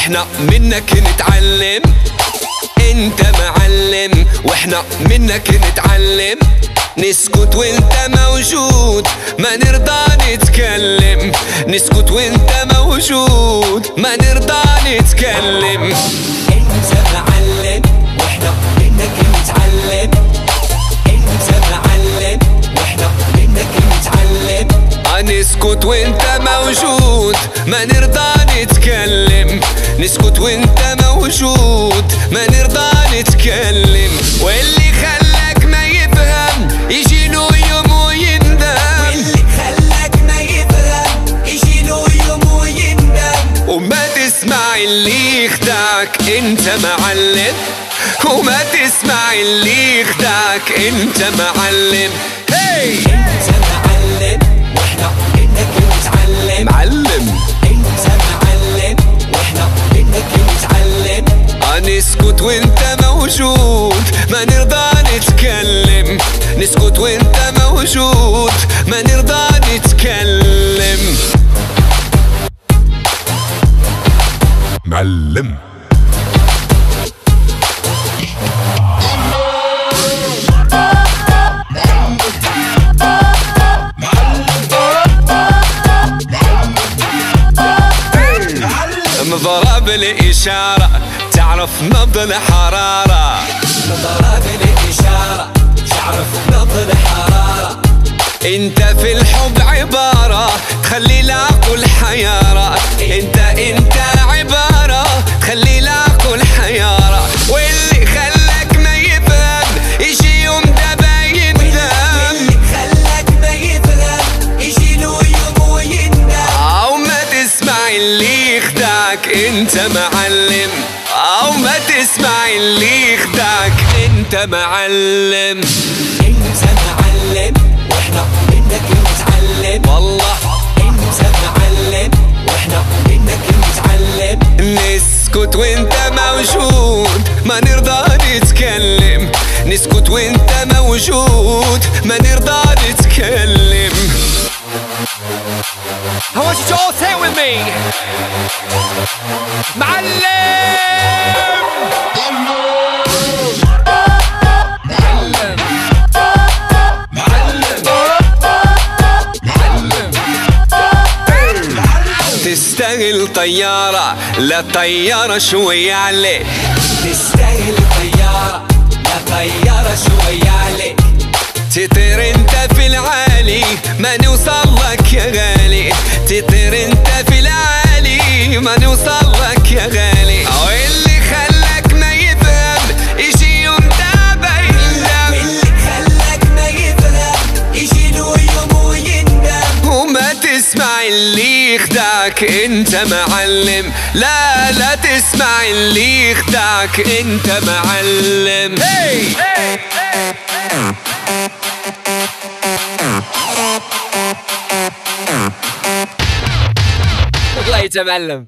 وإحنا منك نتعلم. انت معلم وإحنا منك نتعلم. نسكت وانت موجود ما نرضى نتكلم. نسكت وانت موجود ما نرضى نتكلم. انت معلم. نسكت وانت موجود. ما نرضى نتكلم. نسكت وانت موجود. ما نرضى نتكلم. واللي خلاك ما يفهم يجي له يوم ويندم. واللي خلاك ما يفهم يجي له يوم ويندم. وما تسمع اللي يخدعك انت معلم. وما تسمع اللي يخدعك انت معلم. هي انت معلم وإحنا معلم. انت معلم وإحنا منك نتعلم نسكت وانت موجود ما نرضى نتكلم. نسكت وانت موجود ما نرضى نتكلم. معلم. مضرب الإشارة تعرف نبض الحرارة. نضرب الإشارة تعرف نبض الحرارة. أنت في الحب عبارة. تخلي العقل حيارة أنت أنت انت معلم أو ما تسمع اللي يخدعك. انت معلم. انت معلم وإحنا منك نتعلم I want you to all it with me. تستاهل طيارة لا طيارة شوية عليك. تستاهل طيارة لا طيارة شوية عليك. تطير تطير انت في العالي ما نوصل لك يا غالي. واللي خلاك ما يفهم يجي يوم دابا يندم واللي خلاك ما يفهم يجي له يوم ويندم وما تسمع اللي يخدعك انت معلم. لا لا تسمع اللي يخدعك انت معلم. هي والله يتبلم